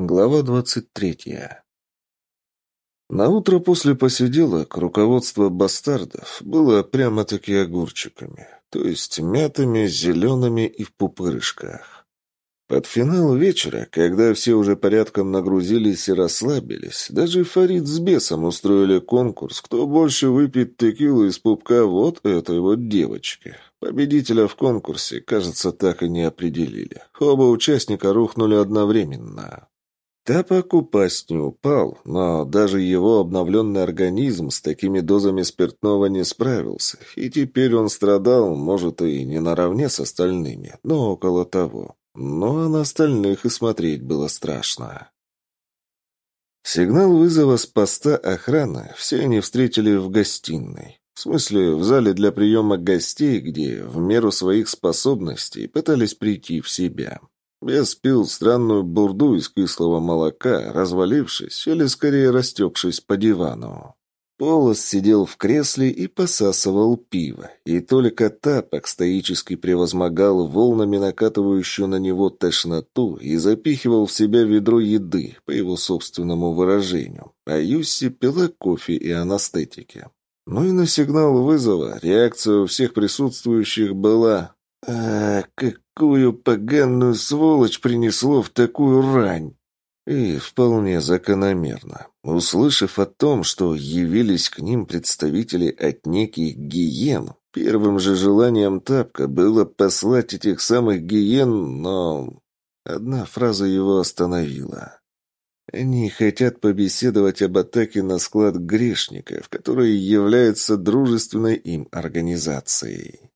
Глава двадцать третья. На утро после посиделок руководство бастардов было прямо-таки огурчиками, то есть мятыми, зелеными и в пупырышках. Под финал вечера, когда все уже порядком нагрузились и расслабились, даже Фарид с бесом устроили конкурс, кто больше выпьет текилу из пупка вот этой вот девочки. Победителя в конкурсе, кажется, так и не определили. Оба участника рухнули одновременно. Тапок упасть не упал, но даже его обновленный организм с такими дозами спиртного не справился, и теперь он страдал, может, и не наравне с остальными, но около того. Но на остальных и смотреть было страшно. Сигнал вызова с поста охраны все они встретили в гостиной. В смысле, в зале для приема гостей, где в меру своих способностей пытались прийти в себя. Бес пил странную бурду из кислого молока, развалившись или скорее растекшись по дивану. Полос сидел в кресле и посасывал пиво, и только тапок стоически превозмогал волнами накатывающую на него тошноту и запихивал в себя ведро еды, по его собственному выражению, а Юсси пила кофе и анестетики. Ну и на сигнал вызова реакция у всех присутствующих была «А, какую поганую сволочь принесло в такую рань!» И вполне закономерно. Услышав о том, что явились к ним представители от неких гиен, первым же желанием Тапка было послать этих самых гиен, но... Одна фраза его остановила. Они хотят побеседовать об атаке на склад грешников, который является дружественной им организацией.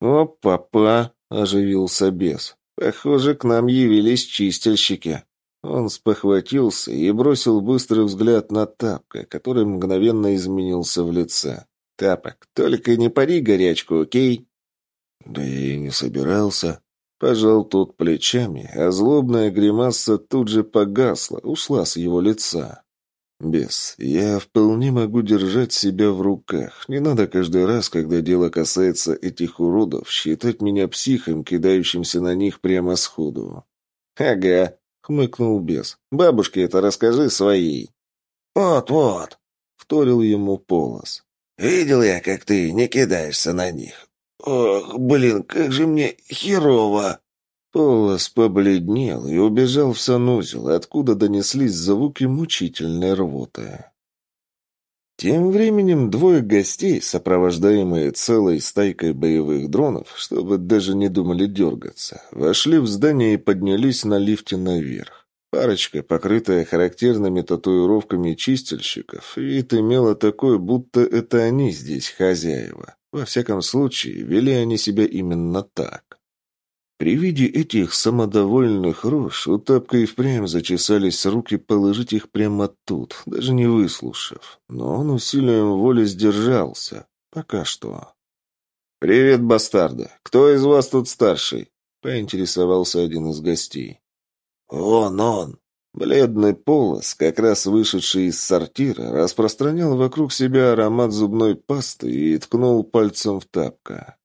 «О, папа!» — оживился бес. «Похоже, к нам явились чистильщики». Он спохватился и бросил быстрый взгляд на Тапка, который мгновенно изменился в лице. «Тапок, только не пари горячку, окей?» «Да я и не собирался». Пожал тот плечами, а злобная гримаса тут же погасла, ушла с его лица. «Бес, я вполне могу держать себя в руках. Не надо каждый раз, когда дело касается этих уродов, считать меня психом, кидающимся на них прямо сходу». «Ага», — хмыкнул бес. «Бабушке это расскажи своей». «Вот-вот», — вторил ему Полос. «Видел я, как ты не кидаешься на них. Ох, блин, как же мне херово!» Полос побледнел и убежал в санузел, откуда донеслись звуки мучительной рвоты. Тем временем двое гостей, сопровождаемые целой стайкой боевых дронов, чтобы даже не думали дергаться, вошли в здание и поднялись на лифте наверх. Парочка, покрытая характерными татуировками чистильщиков, вид имела такой, будто это они здесь хозяева. Во всяком случае, вели они себя именно так. При виде этих самодовольных рож у Тапка и впрямь зачесались руки положить их прямо тут, даже не выслушав. Но он усилием воли сдержался. Пока что. «Привет, бастарды! Кто из вас тут старший?» — поинтересовался один из гостей. «Он, он!» Бледный полос, как раз вышедший из сортира, распространял вокруг себя аромат зубной пасты и ткнул пальцем в тапка.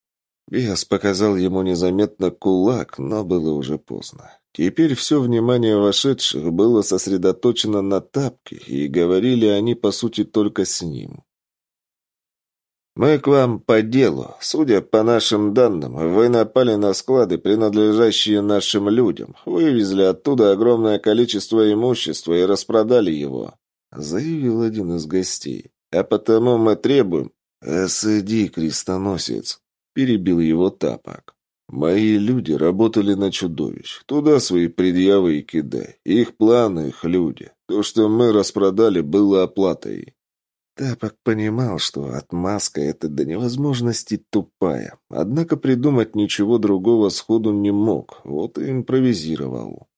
Бес показал ему незаметно кулак, но было уже поздно. Теперь все внимание вошедших было сосредоточено на тапке, и говорили они, по сути, только с ним. «Мы к вам по делу. Судя по нашим данным, вы напали на склады, принадлежащие нашим людям, вывезли оттуда огромное количество имущества и распродали его», — заявил один из гостей. «А потому мы требуем...» «Сиди, крестоносец», перебил его тапок. «Мои люди работали на чудовищ. Туда свои предъявы и кидай. Их планы, их люди. То, что мы распродали, было оплатой». Тапок понимал, что отмазка эта до невозможности тупая. Однако придумать ничего другого сходу не мог. Вот и импровизировал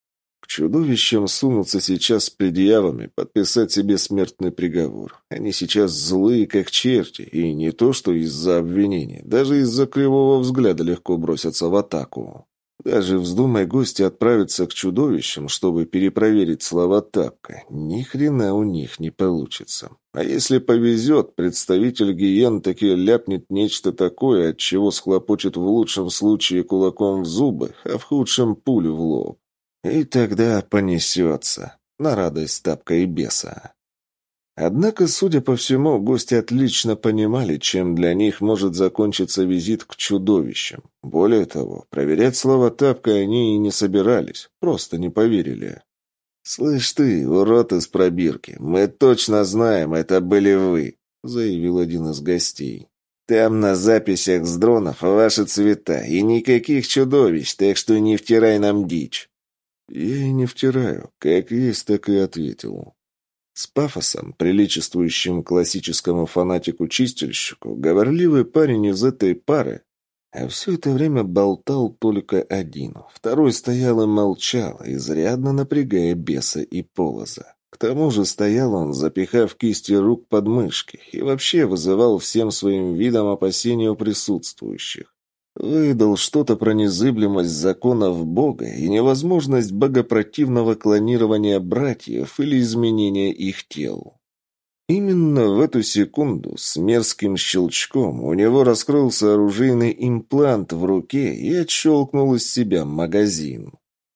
чудовищам сунуться сейчас с предъявами, подписать себе смертный приговор. Они сейчас злые, как черти, и не то что из-за обвинений, даже из-за кривого взгляда легко бросятся в атаку. Даже вздумай гости отправиться к чудовищам, чтобы перепроверить слова Тапка, ни хрена у них не получится. А если повезет, представитель гиен таки ляпнет нечто такое, от чего схлопочет в лучшем случае кулаком в зубы, а в худшем пулю в лоб. И тогда понесется, на радость тапка и беса. Однако, судя по всему, гости отлично понимали, чем для них может закончиться визит к чудовищам. Более того, проверять слова тапка они и не собирались, просто не поверили. «Слышь ты, урод из пробирки, мы точно знаем, это были вы», — заявил один из гостей. «Там на записях с дронов ваши цвета, и никаких чудовищ, так что не втирай нам дичь». «Я и не втираю, как есть, так и ответил». С пафосом, приличествующим классическому фанатику-чистильщику, говорливый парень из этой пары а все это время болтал только один. Второй стоял и молчал, изрядно напрягая беса и полоза. К тому же стоял он, запихав кисти рук под мышки, и вообще вызывал всем своим видом опасения у присутствующих. Выдал что-то про незыблемость законов Бога и невозможность богопротивного клонирования братьев или изменения их тел. Именно в эту секунду с мерзким щелчком у него раскрылся оружейный имплант в руке и отщелкнул из себя магазин.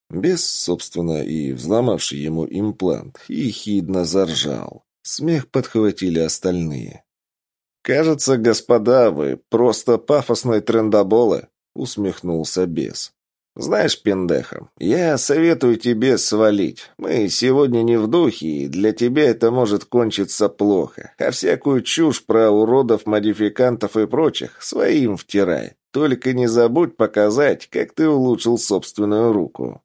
Бес, собственно, и взломавший ему имплант, ехидно заржал. Смех подхватили остальные. «Кажется, господа, вы просто пафосные трендоболы», — усмехнулся бес. «Знаешь, пендеха, я советую тебе свалить. Мы сегодня не в духе, и для тебя это может кончиться плохо. А всякую чушь про уродов, модификантов и прочих своим втирай. Только не забудь показать, как ты улучшил собственную руку».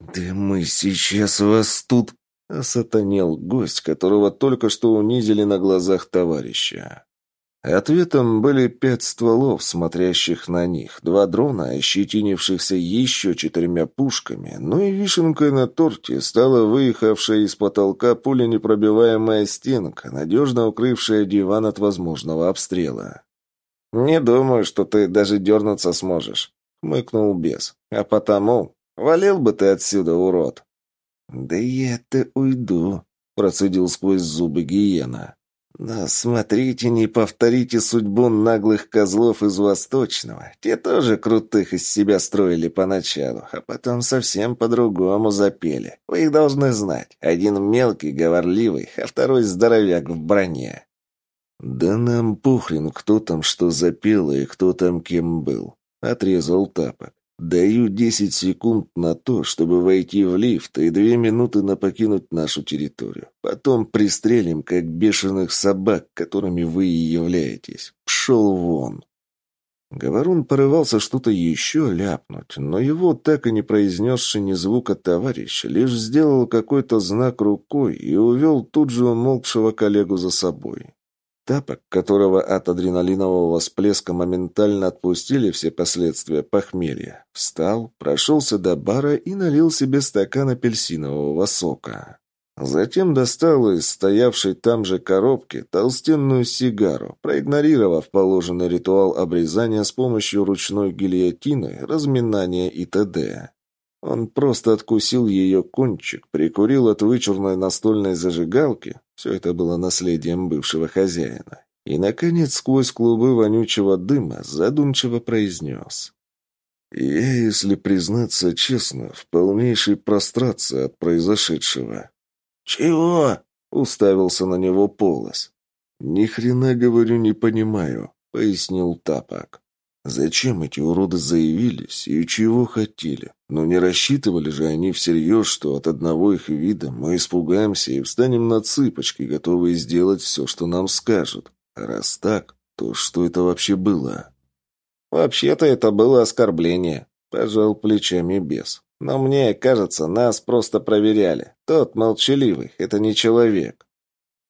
«Да мы сейчас вас тут...» — осатанел гость, которого только что унизили на глазах товарища. Ответом были пять стволов, смотрящих на них, два дрона, ощетинившихся еще четырьмя пушками, ну и вишенкой на торте стала выехавшая из потолка пуленепробиваемая стенка, надежно укрывшая диван от возможного обстрела. «Не думаю, что ты даже дернуться сможешь», — хмыкнул бес. «А потому, валил бы ты отсюда, урод». «Да я-то уйду», — процедил сквозь зубы гиена. Но смотрите, не повторите судьбу наглых козлов из Восточного. Те тоже крутых из себя строили поначалу, а потом совсем по-другому запели. Вы их должны знать. Один мелкий, говорливый, а второй здоровяк в броне. «Да нам похрен, кто там что запел и кто там кем был», — отрезал Тапок. Даю десять секунд на то, чтобы войти в лифт и две минуты на покинуть нашу территорию. Потом пристрелим, как бешеных собак, которыми вы и являетесь. Пшел вон!» Говорун порывался что-то еще ляпнуть, но его, так и не произнесший ни звука товарищ, лишь сделал какой-то знак рукой и увел тут же умолкшего коллегу за собой. Тапок, которого от адреналинового всплеска моментально отпустили все последствия похмелья, встал, прошелся до бара и налил себе стакан апельсинового сока. Затем достал из стоявшей там же коробки толстенную сигару, проигнорировав положенный ритуал обрезания с помощью ручной гильотины, разминания и т.д. Он просто откусил ее кончик, прикурил от вычурной настольной зажигалки, все это было наследием бывшего хозяина, и, наконец, сквозь клубы вонючего дыма задумчиво произнес. «Я, если признаться честно, в полнейшей прострации от произошедшего». «Чего?» — уставился на него Полос. «Ни хрена, говорю, не понимаю», — пояснил Тапок. Зачем эти уроды заявились и чего хотели? Но не рассчитывали же они всерьез, что от одного их вида мы испугаемся и встанем на цыпочки, готовые сделать все, что нам скажут. А раз так, то что это вообще было? Вообще-то это было оскорбление, пожал плечами бес. Но мне кажется, нас просто проверяли. Тот молчаливый, это не человек.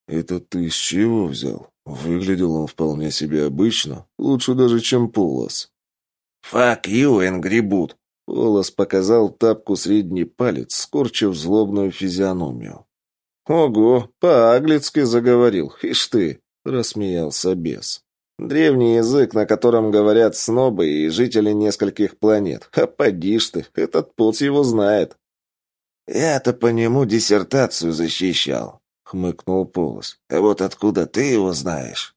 Это ты с чего взял? Выглядел он вполне себе обычно, лучше даже, чем Полос. «Fuck you, Angry Boot!» Полос показал тапку средний палец, скорчив злобную физиономию. «Ого, по-аглицки заговорил, ишь ты!» — рассмеялся бес. «Древний язык, на котором говорят снобы и жители нескольких планет. А поди ж ты, этот поц его знает». «Я-то по нему диссертацию защищал», хмыкнул Полос. «А вот откуда ты его знаешь?»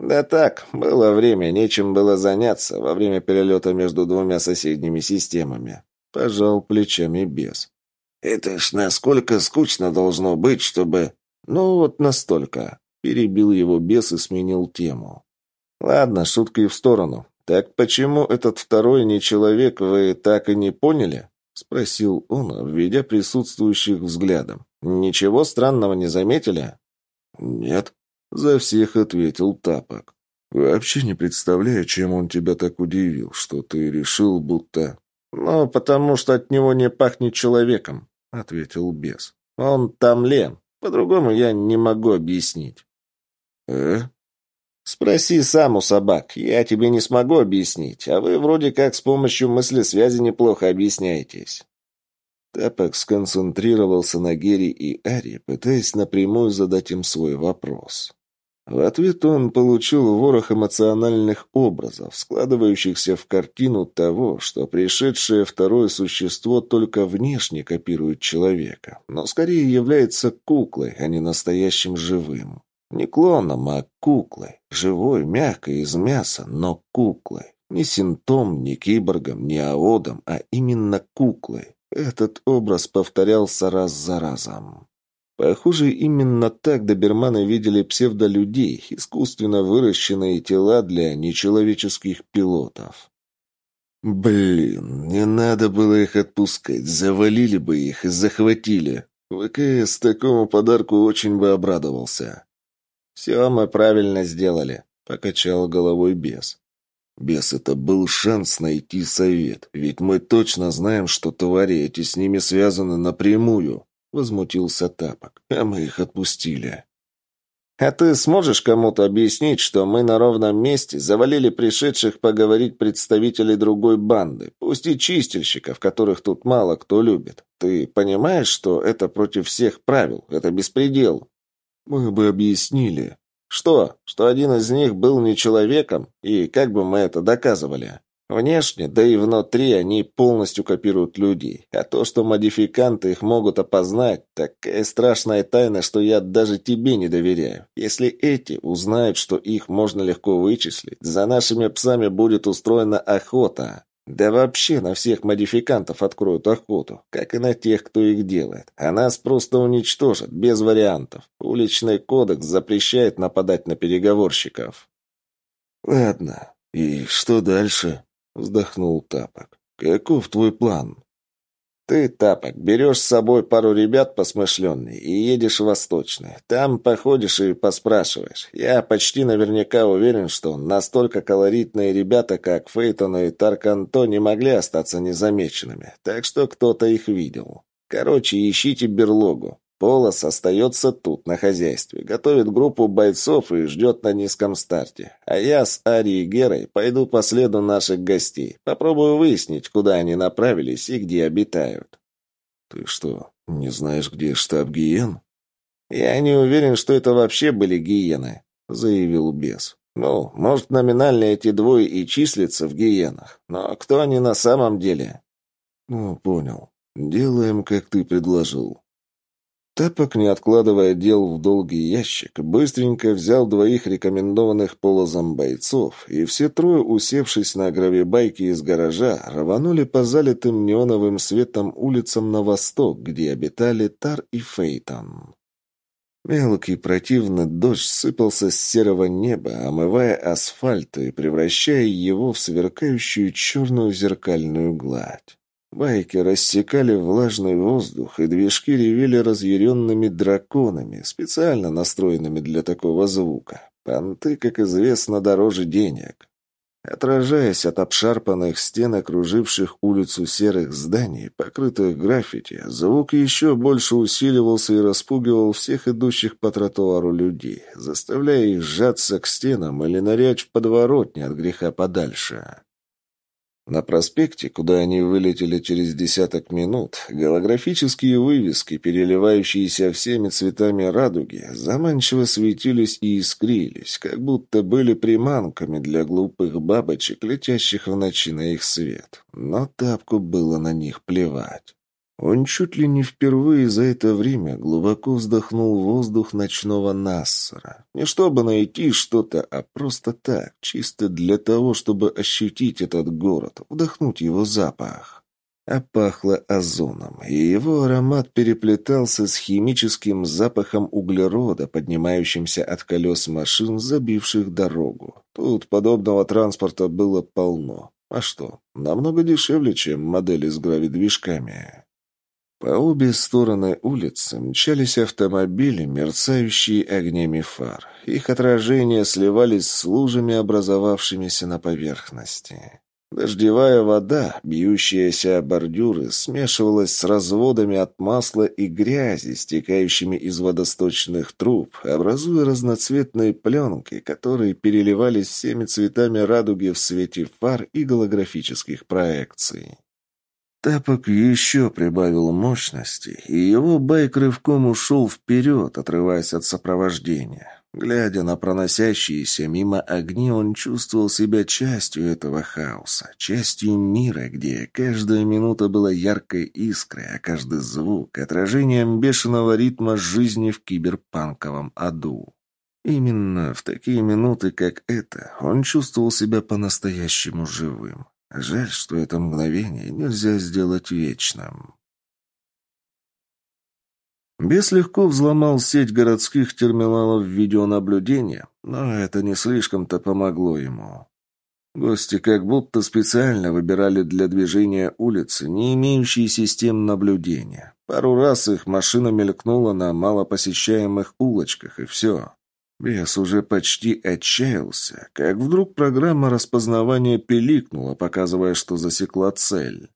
«Да так, было время, нечем было заняться во время перелета между двумя соседними системами», — пожал плечами бес. Это ж насколько скучно должно быть, чтобы... Ну вот настолько. Перебил его бес и сменил тему. Ладно, шутки в сторону. Так почему этот второй не человек, вы так и не поняли? Спросил он, введя присутствующих взглядом. Ничего странного не заметили? Нет. За всех ответил Тапок. Вообще не представляю, чем он тебя так удивил, что ты решил, будто... «Ну, потому что от него не пахнет человеком», — ответил бес. «Он там лен. По-другому я не могу объяснить». «Э?» «Спроси сам у собак. Я тебе не смогу объяснить, а вы вроде как с помощью мысли-связи неплохо объясняетесь». Тапок сконцентрировался на Гере и Ари, пытаясь напрямую задать им свой вопрос. В ответ он получил ворох эмоциональных образов, складывающихся в картину того, что пришедшее второе существо только внешне копирует человека, но скорее является куклой, а не настоящим живым. Не клоном, а куклой. Живой, мягкой, из мяса, но куклой. Не синтом, не киборгом, не аодом, а именно куклой. Этот образ повторялся раз за разом. Похоже, именно так доберманы видели псевдолюдей, искусственно выращенные тела для нечеловеческих пилотов. Блин, не надо было их отпускать, завалили бы их и захватили. ВКС такому подарку очень бы обрадовался. «Все мы правильно сделали», — покачал головой бес. «Бес, это был шанс найти совет, ведь мы точно знаем, что твари эти с ними связаны напрямую возмутился Тапок. «А мы их отпустили». «А ты сможешь кому-то объяснить, что мы на ровном месте завалили пришедших поговорить представителей другой банды, пусть и чистильщиков, которых тут мало кто любит? Ты понимаешь, что это против всех правил, это беспредел?» «Мы бы объяснили». «Что? Что один из них был не человеком? И как бы мы это доказывали?» Внешне, да и внутри они полностью копируют людей. А то, что модификанты их могут опознать, такая страшная тайна, что я даже тебе не доверяю. Если эти узнают, что их можно легко вычислить, за нашими псами будет устроена охота. Да вообще на всех модификантов откроют охоту, как и на тех, кто их делает. А нас просто уничтожат, без вариантов. Уличный кодекс запрещает нападать на переговорщиков. Ладно, и что дальше? Вздохнул Тапок. «Каков твой план?» «Ты, Тапок, берешь с собой пару ребят посмышленные и едешь в Восточный. Там походишь и поспрашиваешь. Я почти наверняка уверен, что настолько колоритные ребята, как Фейтон и Тарканто, не могли остаться незамеченными. Так что кто-то их видел. Короче, ищите берлогу. Полос остается тут, на хозяйстве, готовит группу бойцов и ждет на низком старте. А я с Ари и Герой пойду по следу наших гостей. Попробую выяснить, куда они направились и где обитают. Ты что, не знаешь, где штаб Гиен? Я не уверен, что это вообще были гиены, заявил бес. Ну, может, номинально эти двое и числятся в гиенах, но кто они на самом деле? Ну, понял. Делаем, как ты предложил. Тапок, не откладывая дел в долгий ящик, быстренько взял двоих рекомендованных полозом бойцов, и все трое, усевшись на гравибайке из гаража, рванули по залитым неоновым светом улицам на восток, где обитали Тар и Фейтон. Мелкий противный дождь сыпался с серого неба, омывая асфальт и превращая его в сверкающую черную зеркальную гладь. Байки рассекали влажный воздух, и движки ревели разъяренными драконами, специально настроенными для такого звука. Понты, как известно, дороже денег. Отражаясь от обшарпанных стен, окруживших улицу серых зданий, покрытых граффити, звук еще больше усиливался и распугивал всех идущих по тротуару людей, заставляя их сжаться к стенам или нырять в подворотни от греха подальше. На проспекте, куда они вылетели через десяток минут, голографические вывески, переливающиеся всеми цветами радуги, заманчиво светились и искрились, как будто были приманками для глупых бабочек, летящих в ночи на их свет. Но тапку было на них плевать. Он чуть ли не впервые за это время глубоко вздохнул воздух ночного Нассера. Не чтобы найти что-то, а просто так, чисто для того, чтобы ощутить этот город, вдохнуть его запах. а пахло озоном, и его аромат переплетался с химическим запахом углерода, поднимающимся от колес машин, забивших дорогу. Тут подобного транспорта было полно. А что, намного дешевле, чем модели с гравидвижками. По обе стороны улицы мчались автомобили, мерцающие огнями фар. Их отражения сливались с лужами, образовавшимися на поверхности. Дождевая вода, бьющаяся о бордюры, смешивалась с разводами от масла и грязи, стекающими из водосточных труб, образуя разноцветные пленки, которые переливались всеми цветами радуги в свете фар и голографических проекций. Тапок еще прибавил мощности, и его байк рывком ушел вперед, отрываясь от сопровождения. Глядя на проносящиеся мимо огни, он чувствовал себя частью этого хаоса, частью мира, где каждая минута была яркой искрой, а каждый звук — отражением бешеного ритма жизни в киберпанковом аду. Именно в такие минуты, как это, он чувствовал себя по-настоящему живым. Жаль, что это мгновение нельзя сделать вечным. Бес легко взломал сеть городских терминалов видеонаблюдения, но это не слишком-то помогло ему. Гости как будто специально выбирали для движения улицы, не имеющие систем наблюдения. Пару раз их машина мелькнула на малопосещаемых улочках, и все. Бес уже почти отчаялся, как вдруг программа распознавания пиликнула, показывая, что засекла цель.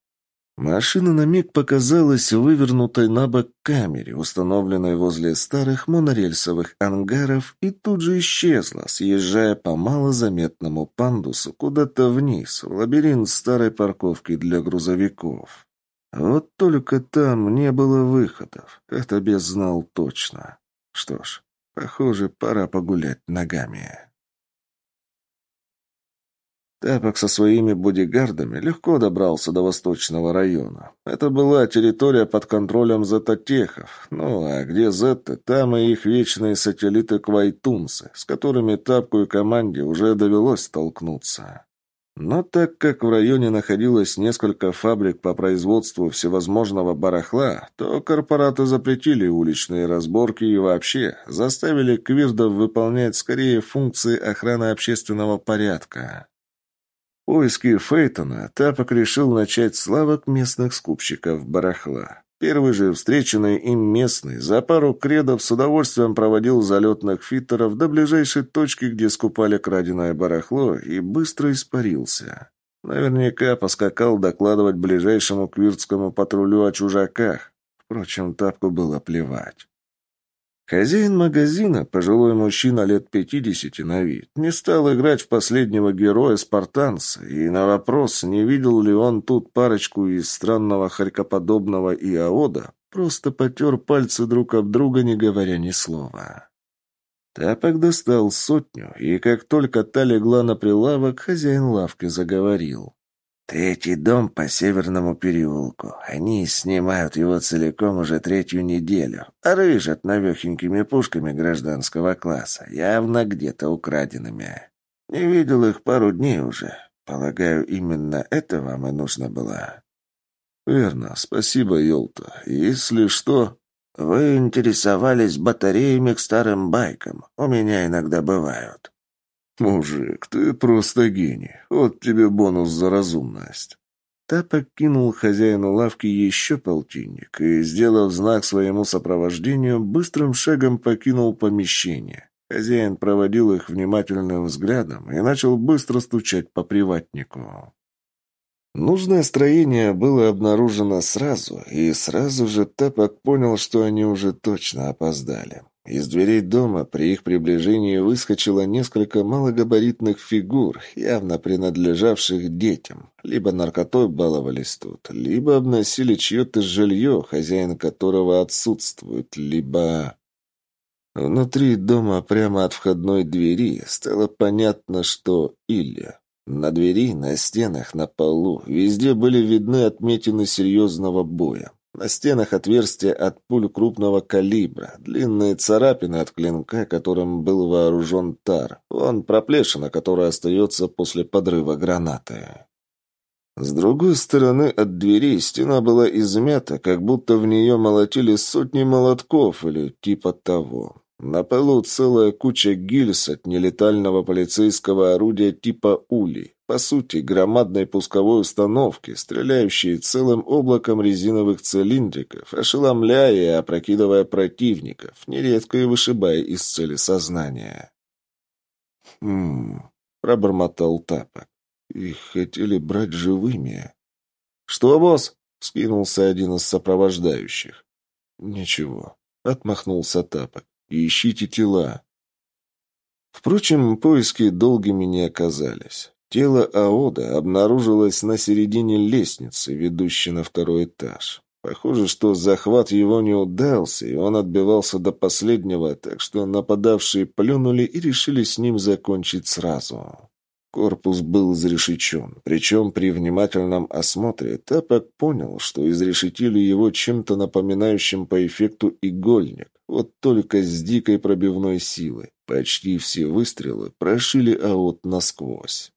Машина на миг показалась вывернутой на бок камере, установленной возле старых монорельсовых ангаров, и тут же исчезла, съезжая по малозаметному пандусу куда-то вниз, в лабиринт старой парковки для грузовиков. Вот только там не было выходов. Это без знал точно. Что ж, похоже, пора погулять ногами. Тапок со своими бодигардами легко добрался до восточного района. Это была территория под контролем зетотехов. Ну, а где зетты, там и их вечные сателлиты-квайтунцы, с которыми Тапку и команде уже довелось столкнуться. Но так как в районе находилось несколько фабрик по производству всевозможного барахла, то корпораты запретили уличные разборки и вообще заставили квирдов выполнять скорее функции охраны общественного порядка. Поиски Фейтона Тапок решил начать с лавок местных скупщиков барахла. Первый же встреченный им местный за пару кредов с удовольствием проводил залетных фиттеров до ближайшей точки, где скупали краденое барахло, и быстро испарился. Наверняка поскакал докладывать ближайшему квиртскому патрулю о чужаках. Впрочем, Тапку было плевать. Хозяин магазина, пожилой мужчина лет пятидесяти на вид, не стал играть в последнего героя-спартанца, и на вопрос, не видел ли он тут парочку из странного харькоподобного иода, просто потер пальцы друг об друга, не говоря ни слова. Тапок достал сотню, и как только та легла на прилавок, хозяин лавки заговорил. Третий дом по Северному переулку. Они снимают его целиком уже третью неделю. Рыжат навехенькими пушками гражданского класса, явно где-то украденными. Не видел их пару дней уже. Полагаю, именно это вам и нужно было. Верно. Спасибо, Йолта. Если что... Вы интересовались батареями к старым байкам. У меня иногда бывают. «Мужик, ты просто гений. Вот тебе бонус за разумность». Тапок кинул хозяину лавки еще полтинник и, сделав знак своему сопровождению, быстрым шагом покинул помещение. Хозяин проводил их внимательным взглядом и начал быстро стучать по приватнику. Нужное строение было обнаружено сразу, и сразу же Тапок понял, что они уже точно опоздали. Из дверей дома при их приближении выскочило несколько малогабаритных фигур, явно принадлежавших детям. Либо наркотой баловались тут, либо обносили чье-то жилье, хозяин которого отсутствует, либо... Внутри дома, прямо от входной двери, стало понятно, что Илья. На двери, на стенах, на полу, везде были видны отметины серьезного боя. На стенах отверстия от пуль крупного калибра, длинные царапины от клинка, которым был вооружен тар. Вон проплешина, которая остается после подрыва гранаты. С другой стороны от двери стена была измята, как будто в нее молотили сотни молотков или типа того. На полу целая куча гильз от нелетального полицейского орудия типа «Ули». По сути, громадной пусковой установки, стреляющей целым облаком резиновых цилиндриков, ошеломляя и опрокидывая противников, нередко и вышибая из цели сознания. «Хм...» — пробормотал Тапок. «Их хотели брать живыми». «Что, босс?» — скинулся один из сопровождающих. «Ничего», — отмахнулся Тапок ищите тела. Впрочем, поиски долгими не оказались. Тело Аода обнаружилось на середине лестницы, ведущей на второй этаж. Похоже, что захват его не удался, и он отбивался до последнего, так что нападавшие плюнули и решили с ним закончить сразу. Корпус был изрешечен, причем при внимательном осмотре Тапок понял, что изрешетили его чем-то напоминающим по эффекту игольник, вот только с дикой пробивной силой. Почти все выстрелы прошили аот насквозь.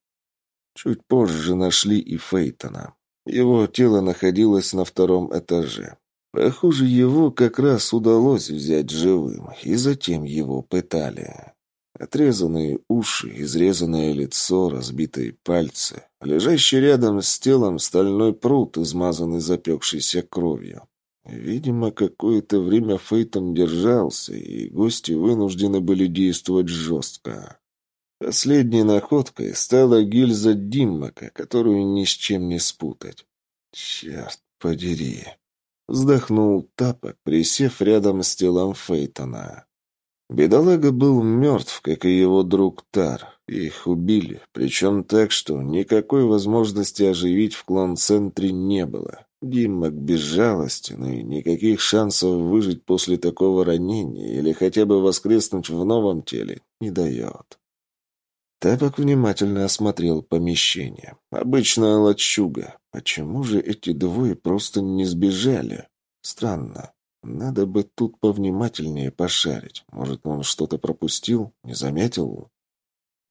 Чуть позже нашли и Фейтона. Его тело находилось на втором этаже. Похоже, его как раз удалось взять живым, и затем его пытали. Отрезанные уши, изрезанное лицо, разбитые пальцы. Лежащий рядом с телом стальной пруд, измазанный запекшейся кровью. Видимо, какое-то время Фейтон держался, и гости вынуждены были действовать жестко. Последней находкой стала гильза Диммака, которую ни с чем не спутать. «Черт подери!» Вздохнул Тапок, присев рядом с телом Фейтона. Бедолага был мертв, как и его друг Тар. Их убили, причем так, что никакой возможности оживить в клон-центре не было. Диммак безжалостен, и никаких шансов выжить после такого ранения или хотя бы воскреснуть в новом теле не дает. Тапок внимательно осмотрел помещение. Обычная лачуга. Почему же эти двое просто не сбежали? Странно. Надо бы тут повнимательнее пошарить. Может, он что-то пропустил, не заметил?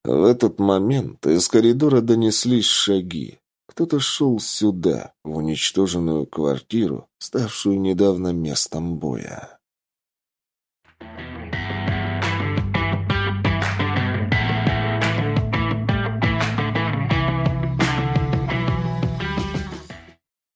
В этот момент из коридора донеслись шаги. Кто-то шел сюда, в уничтоженную квартиру, ставшую недавно местом боя.